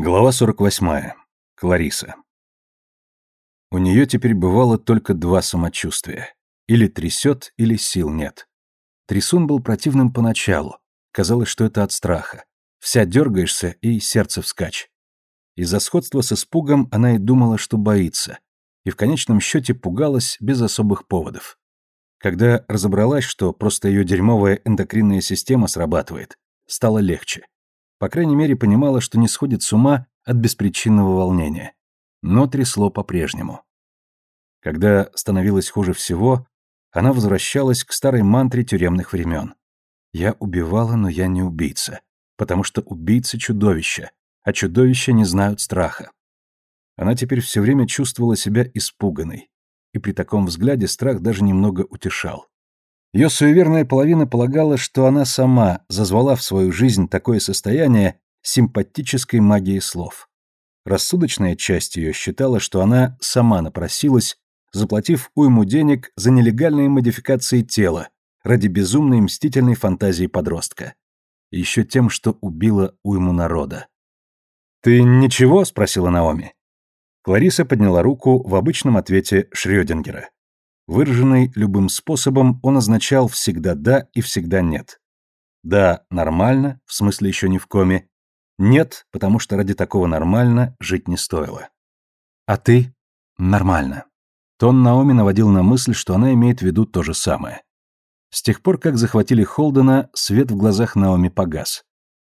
Глава 48. Клариса. У нее теперь бывало только два самочувствия. Или трясет, или сил нет. Трясун был противным поначалу. Казалось, что это от страха. Вся дергаешься, и сердце вскачь. Из-за сходства с испугом она и думала, что боится. И в конечном счете пугалась без особых поводов. Когда разобралась, что просто ее дерьмовая эндокринная система срабатывает, стало легче. По крайней мере, понимала, что не сходит с ума от беспричинного волнения. Но трясло по-прежнему. Когда становилось хуже всего, она возвращалась к старой мантре тюремных времен. «Я убивала, но я не убийца, потому что убийцы — чудовища, а чудовища не знают страха». Она теперь все время чувствовала себя испуганной, и при таком взгляде страх даже немного утешал. Ее суеверная половина полагала, что она сама зазвала в свою жизнь такое состояние симпатической магии слов. Рассудочная часть ее считала, что она сама напросилась, заплатив уйму денег за нелегальные модификации тела ради безумной мстительной фантазии подростка. еще тем, что убила уйму народа. «Ты ничего?» — спросила Наоми. Клариса подняла руку в обычном ответе Шрёдингера. Выраженный любым способом, он означал всегда «да» и всегда «нет». «Да» — нормально, в смысле еще не в коме. «Нет», потому что ради такого нормально жить не стоило. «А ты?» «Нормально». Тон Наоми наводил на мысль, что она имеет в виду то же самое. С тех пор, как захватили Холдена, свет в глазах Наоми погас.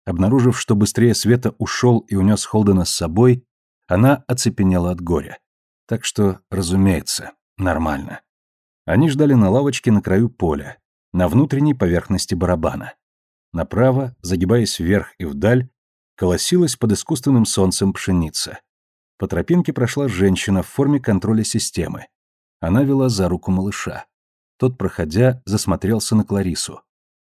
Обнаружив, что быстрее света ушел и унес Холдена с собой, она оцепенела от горя. Так что, разумеется, нормально. Они ждали на лавочке на краю поля, на внутренней поверхности барабана. Направо, загибаясь вверх и вдаль, колосилась под искусственным солнцем пшеница. По тропинке прошла женщина в форме контроля системы. Она вела за руку малыша. Тот, проходя, засмотрелся на Кларису.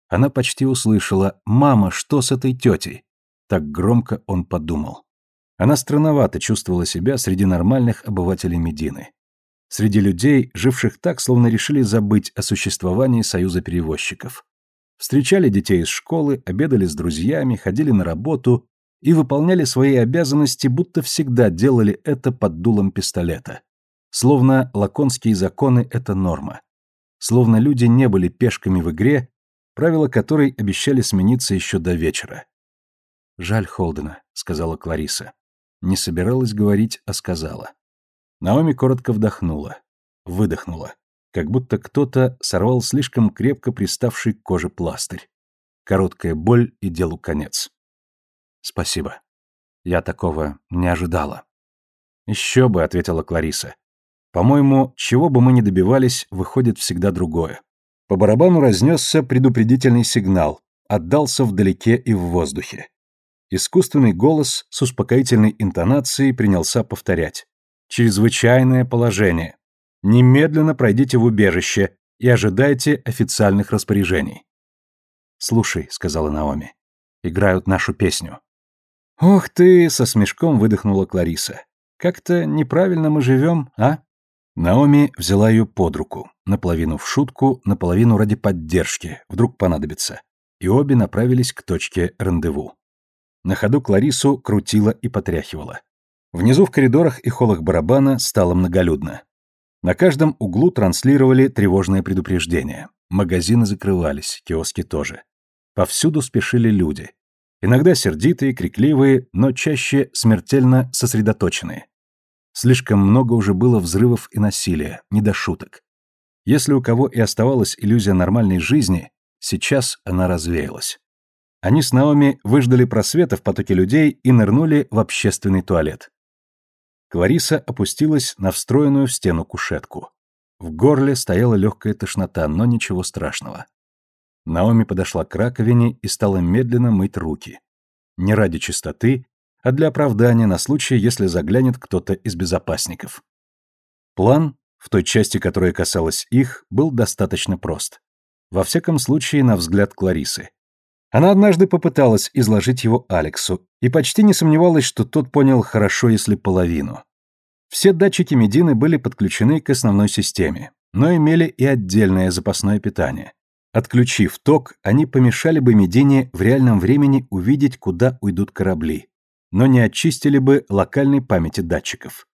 Она почти услышала «Мама, что с этой тетей?» Так громко он подумал. Она странновато чувствовала себя среди нормальных обывателей Медины среди людей, живших так, словно решили забыть о существовании союза перевозчиков. Встречали детей из школы, обедали с друзьями, ходили на работу и выполняли свои обязанности, будто всегда делали это под дулом пистолета. Словно лаконские законы — это норма. Словно люди не были пешками в игре, правила которой обещали смениться еще до вечера. «Жаль Холдена», — сказала Клариса. Не собиралась говорить, а сказала. Наоми коротко вдохнула, выдохнула, как будто кто-то сорвал слишком крепко приставший к коже пластырь. Короткая боль и делу конец. Спасибо. Я такого не ожидала. Еще бы, ответила Клариса. По-моему, чего бы мы ни добивались, выходит всегда другое. По барабану разнесся предупредительный сигнал, отдался вдалеке и в воздухе. Искусственный голос с успокоительной интонацией принялся повторять. Чрезвычайное положение. Немедленно пройдите в убежище и ожидайте официальных распоряжений. «Слушай», — сказала Наоми, — «играют нашу песню». «Ох ты!» — со смешком выдохнула Клариса. «Как-то неправильно мы живем, а?» Наоми взяла ее под руку, наполовину в шутку, наполовину ради поддержки, вдруг понадобится, и обе направились к точке рандеву. На ходу Кларису крутила и потряхивала. Внизу в коридорах и холлах барабана стало многолюдно. На каждом углу транслировали тревожное предупреждение. Магазины закрывались, киоски тоже. Повсюду спешили люди. Иногда сердитые, крикливые, но чаще смертельно сосредоточенные. Слишком много уже было взрывов и насилия, не до шуток. Если у кого и оставалась иллюзия нормальной жизни, сейчас она развеялась. Они с Наоми выждали просвета в потоке людей и нырнули в общественный туалет. Клариса опустилась на встроенную в стену кушетку. В горле стояла легкая тошнота, но ничего страшного. Наоми подошла к раковине и стала медленно мыть руки. Не ради чистоты, а для оправдания на случай, если заглянет кто-то из безопасников. План, в той части, которая касалась их, был достаточно прост. Во всяком случае, на взгляд Кларисы. Она однажды попыталась изложить его Алексу и почти не сомневалась, что тот понял хорошо, если половину. Все датчики Медины были подключены к основной системе, но имели и отдельное запасное питание. Отключив ток, они помешали бы Медине в реальном времени увидеть, куда уйдут корабли. но не очистили бы локальной памяти датчиков.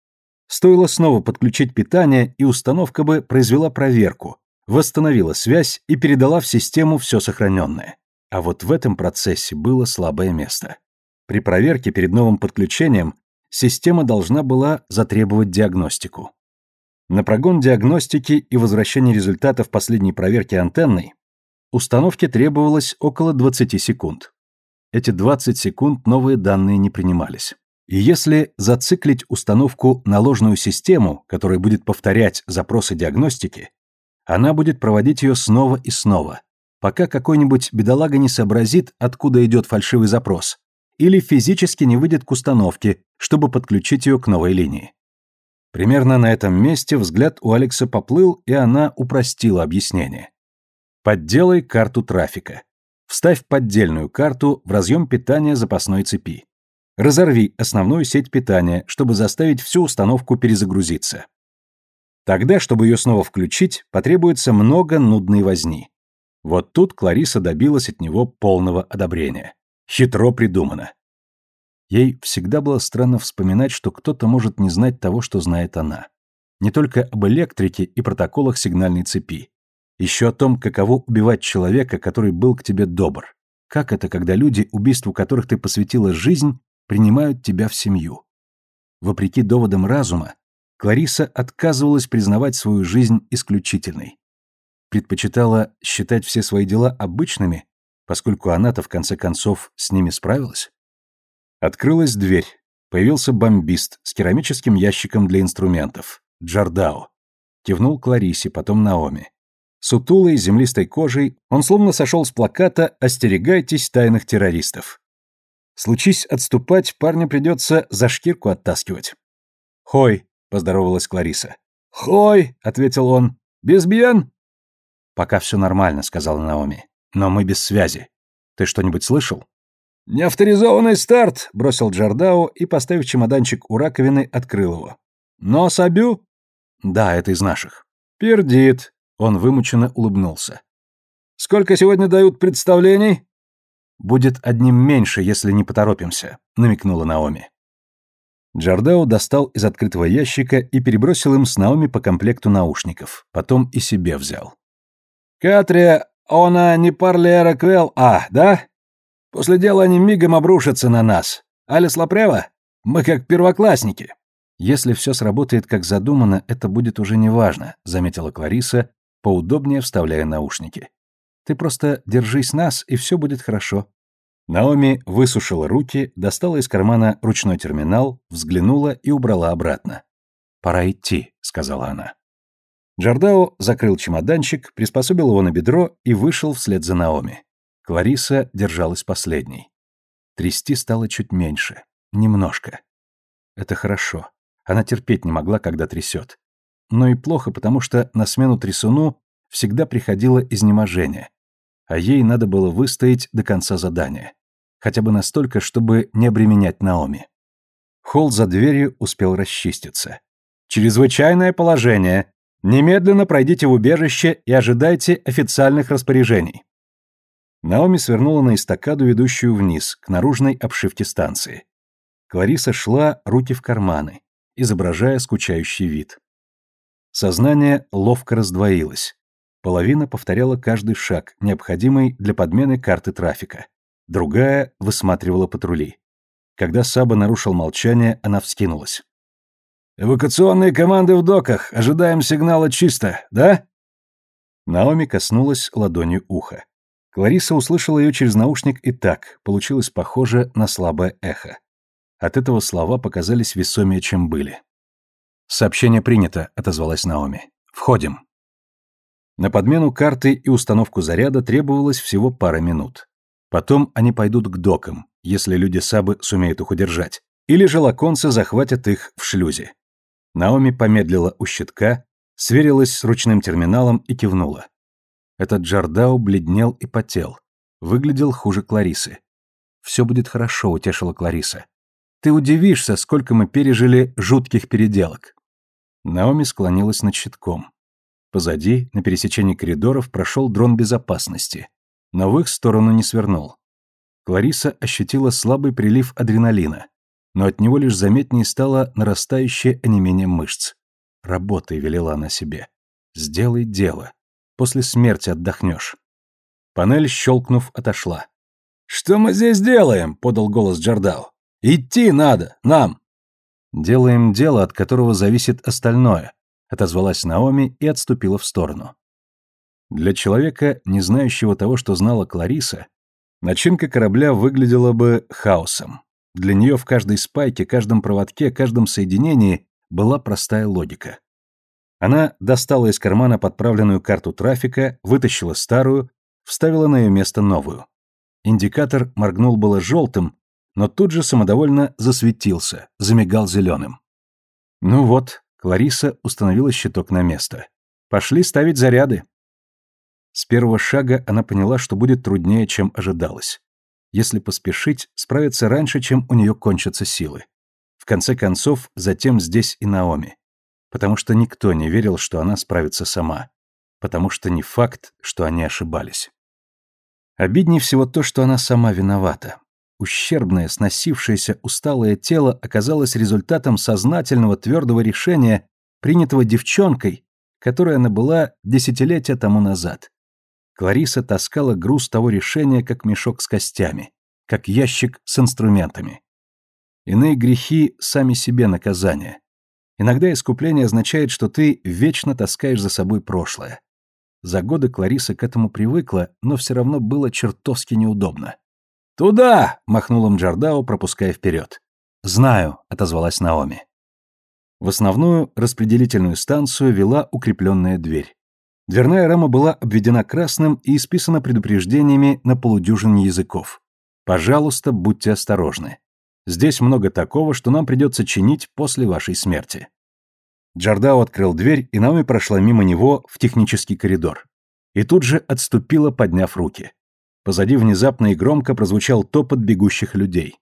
Стоило снова подключить питание, и установка бы произвела проверку, восстановила связь и передала в систему все сохраненное. А вот в этом процессе было слабое место. При проверке перед новым подключением система должна была затребовать диагностику. На прогон диагностики и возвращение результатов последней проверки антенной установке требовалось около 20 секунд. Эти 20 секунд новые данные не принимались. И если зациклить установку на ложную систему, которая будет повторять запросы диагностики, она будет проводить ее снова и снова, пока какой-нибудь бедолага не сообразит, откуда идет фальшивый запрос, или физически не выйдет к установке, чтобы подключить ее к новой линии. Примерно на этом месте взгляд у Алекса поплыл, и она упростила объяснение. Подделай карту трафика. Вставь поддельную карту в разъем питания запасной цепи. Разорви основную сеть питания, чтобы заставить всю установку перезагрузиться. Тогда, чтобы ее снова включить, потребуется много нудной возни. Вот тут Клариса добилась от него полного одобрения. Хитро придумано. Ей всегда было странно вспоминать, что кто-то может не знать того, что знает она. Не только об электрике и протоколах сигнальной цепи. Еще о том, каково убивать человека, который был к тебе добр. Как это, когда люди, убийству которых ты посвятила жизнь, принимают тебя в семью? Вопреки доводам разума, Клариса отказывалась признавать свою жизнь исключительной. Предпочитала считать все свои дела обычными, поскольку она-то в конце концов с ними справилась. Открылась дверь. Появился бомбист с керамическим ящиком для инструментов. Джардао. Кивнул Кларисе, потом Наоми. Сутулой, землистой кожей, он словно сошел с плаката «Остерегайтесь тайных террористов». Случись отступать, парню придется за шкирку оттаскивать. «Хой», — поздоровалась Клариса. «Хой», — ответил он. «Безбьен?» «Пока все нормально», — сказала Наоми. «Но мы без связи. Ты что-нибудь слышал?» «Неавторизованный старт!» — бросил Джордао и, поставив чемоданчик у раковины, открыл его. «Но Сабю?» «Да, это из наших». «Пердит!» — он вымученно улыбнулся. «Сколько сегодня дают представлений?» «Будет одним меньше, если не поторопимся», — намекнула Наоми. Джордао достал из открытого ящика и перебросил им с Наоми по комплекту наушников, потом и себе взял. «Катрия, она не парлера квел, а, да?» После дела они мигом обрушатся на нас. Алис Лапрева? Мы как первоклассники. Если все сработает как задумано, это будет уже неважно, заметила Клариса, поудобнее вставляя наушники. Ты просто держись нас, и все будет хорошо. Наоми высушила руки, достала из кармана ручной терминал, взглянула и убрала обратно. «Пора идти», — сказала она. Джордао закрыл чемоданчик, приспособил его на бедро и вышел вслед за Наоми. Клариса держалась последней. Трясти стало чуть меньше. Немножко. Это хорошо. Она терпеть не могла, когда трясет. Но и плохо, потому что на смену трясуну всегда приходило изнеможение. А ей надо было выстоять до конца задания. Хотя бы настолько, чтобы не обременять Наоми. Холл за дверью успел расчиститься. «Чрезвычайное положение. Немедленно пройдите в убежище и ожидайте официальных распоряжений». Наоми свернула на эстакаду, ведущую вниз, к наружной обшивке станции. Клариса шла, руки в карманы, изображая скучающий вид. Сознание ловко раздвоилось. Половина повторяла каждый шаг, необходимый для подмены карты трафика. Другая высматривала патрули. Когда Саба нарушил молчание, она вскинулась. «Эвакуационные команды в доках. Ожидаем сигнала чисто, да?» Наоми коснулась ладонью уха. Клариса услышала ее через наушник и так, получилось похоже на слабое эхо. От этого слова показались весомее, чем были. «Сообщение принято», — отозвалась Наоми. «Входим». На подмену карты и установку заряда требовалось всего пара минут. Потом они пойдут к докам, если люди Сабы сумеют их удержать, или же лаконцы захватят их в шлюзе. Наоми помедлила у щитка, сверилась с ручным терминалом и кивнула. Этот Джардау бледнел и потел. Выглядел хуже Кларисы. «Все будет хорошо», — утешила Клариса. «Ты удивишься, сколько мы пережили жутких переделок». Наоми склонилась над щитком. Позади, на пересечении коридоров, прошел дрон безопасности, но в их сторону не свернул. Клариса ощутила слабый прилив адреналина, но от него лишь заметнее стало нарастающее онемение мышц. «Работай», — велела она себе. «Сделай дело. После смерти отдохнешь». Панель, щелкнув, отошла. «Что мы здесь делаем?» — подал голос Джордау. «Идти надо, нам!» «Делаем дело, от которого зависит остальное», — отозвалась Наоми и отступила в сторону. Для человека, не знающего того, что знала Клариса, начинка корабля выглядела бы хаосом. Для нее в каждой спайке, каждом проводке, каждом соединении была простая логика. Она достала из кармана подправленную карту трафика, вытащила старую, вставила на ее место новую. Индикатор моргнул было желтым, но тут же самодовольно засветился, замигал зеленым. Ну вот, Клариса установила щиток на место. Пошли ставить заряды. С первого шага она поняла, что будет труднее, чем ожидалось. Если поспешить, справиться раньше, чем у нее кончатся силы. В конце концов, затем здесь и Наоми. Потому что никто не верил, что она справится сама. Потому что не факт, что они ошибались. Обиднее всего то, что она сама виновата. Ущербное, сносившееся, усталое тело оказалось результатом сознательного твердого решения, принятого девчонкой, которой она была десятилетия тому назад. Клариса таскала груз того решения, как мешок с костями, как ящик с инструментами. Иные грехи сами себе наказание. Иногда искупление означает, что ты вечно таскаешь за собой прошлое. За годы Клариса к этому привыкла, но все равно было чертовски неудобно. «Туда!» — махнул им Джордао, пропуская вперед. «Знаю», — отозвалась Наоми. В основную распределительную станцию вела укрепленная дверь. Дверная рама была обведена красным и исписана предупреждениями на полудюжине языков. «Пожалуйста, будьте осторожны. Здесь много такого, что нам придется чинить после вашей смерти». Джордао открыл дверь, и Наоми прошла мимо него в технический коридор. И тут же отступила, подняв руки. Позади внезапно и громко прозвучал топот бегущих людей.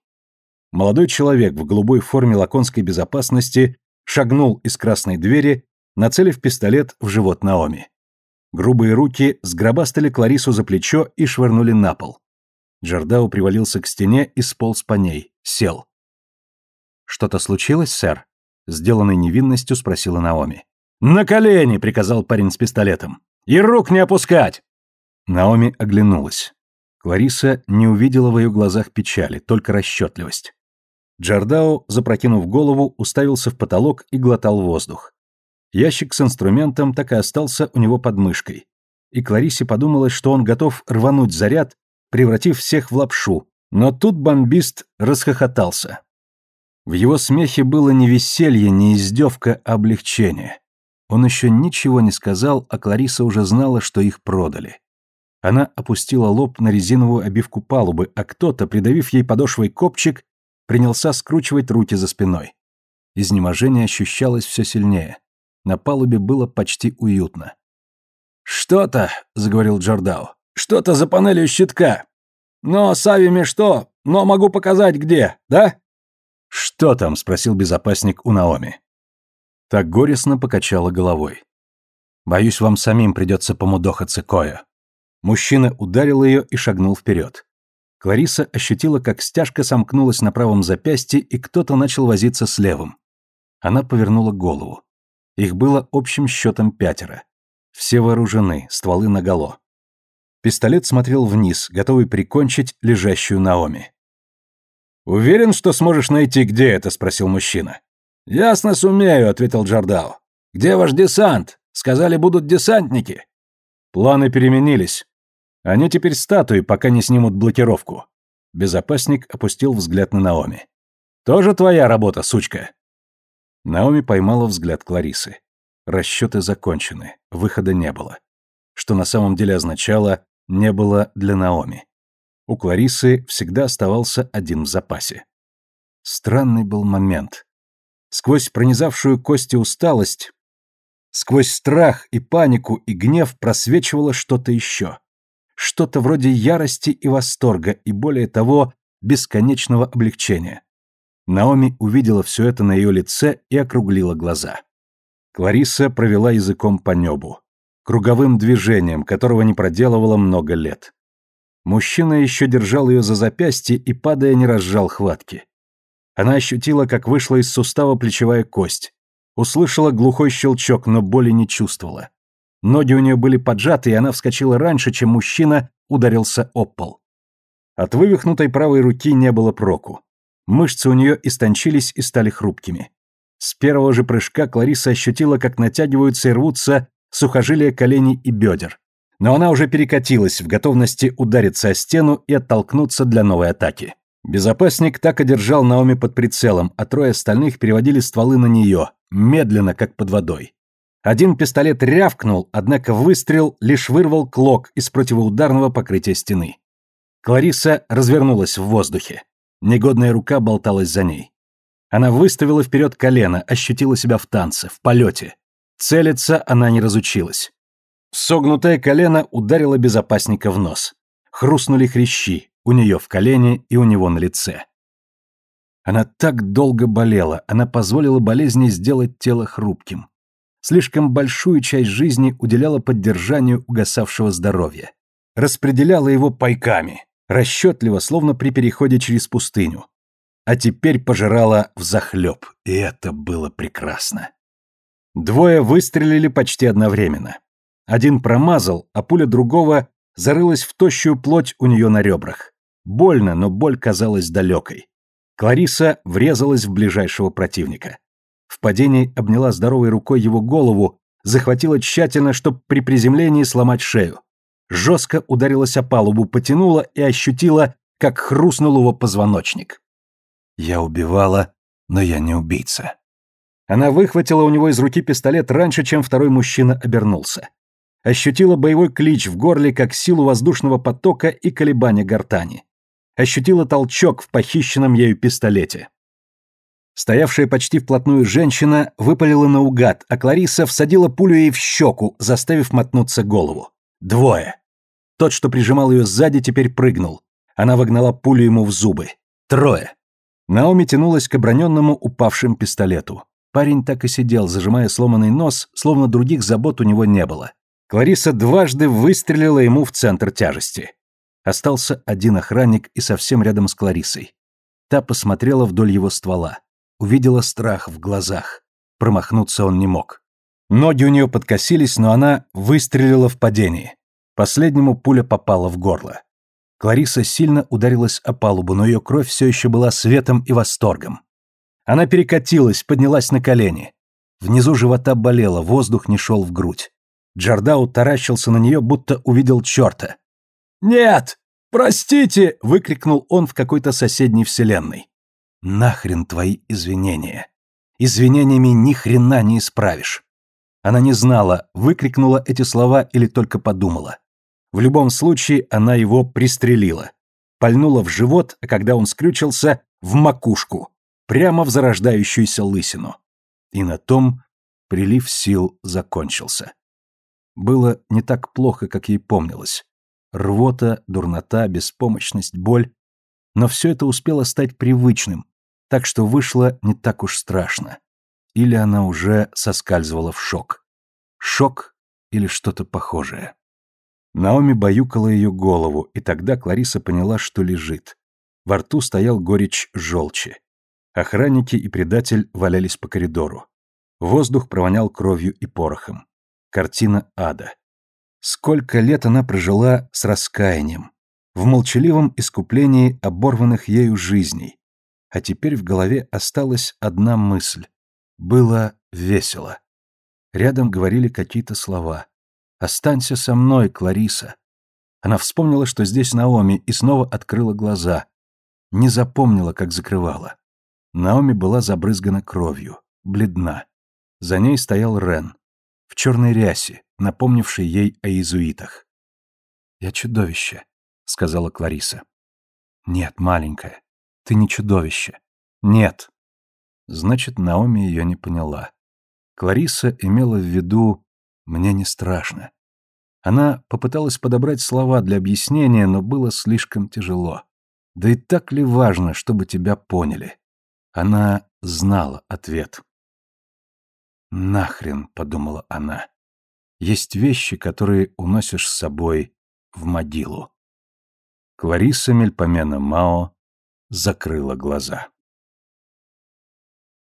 Молодой человек в голубой форме лаконской безопасности шагнул из красной двери, нацелив пистолет в живот Наоми. Грубые руки сгробастали Кларису за плечо и швырнули на пол. Джордау привалился к стене и сполз по ней, сел. «Что-то случилось, сэр?» Сделанной невинностью спросила Наоми. «На колени!» — приказал парень с пистолетом. «И рук не опускать!» Наоми оглянулась. Клариса не увидела в ее глазах печали, только расчетливость. Джордао, запрокинув голову, уставился в потолок и глотал воздух. Ящик с инструментом так и остался у него под мышкой. И Кларисе подумалось, что он готов рвануть заряд, превратив всех в лапшу, но тут бомбист расхохотался. В его смехе было не веселье, не издевка, а облегчение. Он еще ничего не сказал, а Клариса уже знала, что их продали. Она опустила лоб на резиновую обивку палубы, а кто-то, придавив ей подошвой копчик, принялся скручивать руки за спиной. Изнеможение ощущалось все сильнее. На палубе было почти уютно. «Что-то», — заговорил Джордау, — «что-то за панелью щитка. Но Савими что? Но могу показать где, да?» «Что там?» — спросил безопасник у Наоми. Так горестно покачала головой. «Боюсь, вам самим придется помудохаться Коя». Мужчина ударил ее и шагнул вперед. Клариса ощутила, как стяжка сомкнулась на правом запястье, и кто-то начал возиться с левым. Она повернула голову. Их было общим счетом пятеро. Все вооружены, стволы наголо. Пистолет смотрел вниз, готовый прикончить лежащую Наоми. «Уверен, что сможешь найти, где это?» — спросил мужчина. «Ясно сумею», — ответил Джордау. «Где ваш десант? Сказали, будут десантники». Планы переменились. Они теперь статуи, пока не снимут блокировку. Безопасник опустил взгляд на Наоми. «Тоже твоя работа, сучка?» Наоми поймала взгляд Кларисы. Расчеты закончены, выхода не было. Что на самом деле означало «не было для Наоми». У Кларисы всегда оставался один в запасе. Странный был момент. Сквозь пронизавшую кости усталость, сквозь страх и панику и гнев просвечивало что-то еще. Что-то вроде ярости и восторга, и более того, бесконечного облегчения. Наоми увидела все это на ее лице и округлила глаза. Клариса провела языком по небу, круговым движением, которого не проделывала много лет. Мужчина еще держал ее за запястье и, падая, не разжал хватки. Она ощутила, как вышла из сустава плечевая кость. Услышала глухой щелчок, но боли не чувствовала. Ноги у нее были поджаты, и она вскочила раньше, чем мужчина ударился об пол. От вывихнутой правой руки не было проку. Мышцы у нее истончились и стали хрупкими. С первого же прыжка Клариса ощутила, как натягиваются и рвутся сухожилия коленей и бедер. Но она уже перекатилась в готовности удариться о стену и оттолкнуться для новой атаки. Безопасник так и держал Наоми под прицелом, а трое остальных переводили стволы на нее, медленно, как под водой. Один пистолет рявкнул, однако выстрел лишь вырвал клок из противоударного покрытия стены. Клариса развернулась в воздухе. Негодная рука болталась за ней. Она выставила вперед колено, ощутила себя в танце, в полете. Целиться она не разучилась. Согнутое колено ударило безопасника в нос. Хрустнули хрящи, у нее в колене и у него на лице. Она так долго болела, она позволила болезни сделать тело хрупким. Слишком большую часть жизни уделяла поддержанию угасавшего здоровья. Распределяла его пайками, расчетливо, словно при переходе через пустыню. А теперь пожирала взахлеб, и это было прекрасно. Двое выстрелили почти одновременно. Один промазал, а пуля другого зарылась в тощую плоть у нее на ребрах. Больно, но боль казалась далекой. Клариса врезалась в ближайшего противника. В падении обняла здоровой рукой его голову, захватила тщательно, чтобы при приземлении сломать шею. Жестко ударилась о палубу, потянула и ощутила, как хрустнул его позвоночник. «Я убивала, но я не убийца». Она выхватила у него из руки пистолет раньше, чем второй мужчина обернулся ощутила боевой клич в горле как силу воздушного потока и колебания гортани. Ощутила толчок в похищенном ею пистолете. Стоявшая почти вплотную женщина выпалила наугад, а Клариса всадила пулю ей в щеку, заставив мотнуться голову. Двое. Тот, что прижимал ее сзади, теперь прыгнул. Она вогнала пулю ему в зубы. Трое. Наоми тянулась к оброненному упавшим пистолету. Парень так и сидел, зажимая сломанный нос, словно других забот у него не было. Клариса дважды выстрелила ему в центр тяжести. Остался один охранник и совсем рядом с Кларисой. Та посмотрела вдоль его ствола. Увидела страх в глазах. Промахнуться он не мог. Ноги у нее подкосились, но она выстрелила в падении. Последнему пуля попала в горло. Клариса сильно ударилась о палубу, но ее кровь все еще была светом и восторгом. Она перекатилась, поднялась на колени. Внизу живота болело, воздух не шел в грудь. Джардау таращился на нее, будто увидел черта. «Нет! Простите!» — выкрикнул он в какой-то соседней вселенной. «Нахрен твои извинения! Извинениями ни хрена не исправишь!» Она не знала, выкрикнула эти слова или только подумала. В любом случае, она его пристрелила. Пальнула в живот, а когда он скрючился, в макушку, прямо в зарождающуюся лысину. И на том прилив сил закончился. Было не так плохо, как ей помнилось. Рвота, дурнота, беспомощность, боль. Но все это успело стать привычным, так что вышло не так уж страшно. Или она уже соскальзывала в шок. Шок или что-то похожее. Наоми баюкала ее голову, и тогда Клариса поняла, что лежит. Во рту стоял горечь желчи. Охранники и предатель валялись по коридору. Воздух провонял кровью и порохом. Картина ада. Сколько лет она прожила с раскаянием, в молчаливом искуплении оборванных ею жизней. А теперь в голове осталась одна мысль. Было весело. Рядом говорили какие-то слова. «Останься со мной, Клариса». Она вспомнила, что здесь Наоми, и снова открыла глаза. Не запомнила, как закрывала. Наоми была забрызгана кровью, бледна. За ней стоял Рен в черной рясе, напомнившей ей о иезуитах. «Я чудовище», — сказала Клариса. «Нет, маленькая, ты не чудовище. Нет». Значит, Наоми ее не поняла. Клариса имела в виду «мне не страшно». Она попыталась подобрать слова для объяснения, но было слишком тяжело. Да и так ли важно, чтобы тебя поняли? Она знала ответ. «Нахрен», — подумала она. «Есть вещи, которые уносишь с собой в могилу». Клариса Мельпомена Мао закрыла глаза.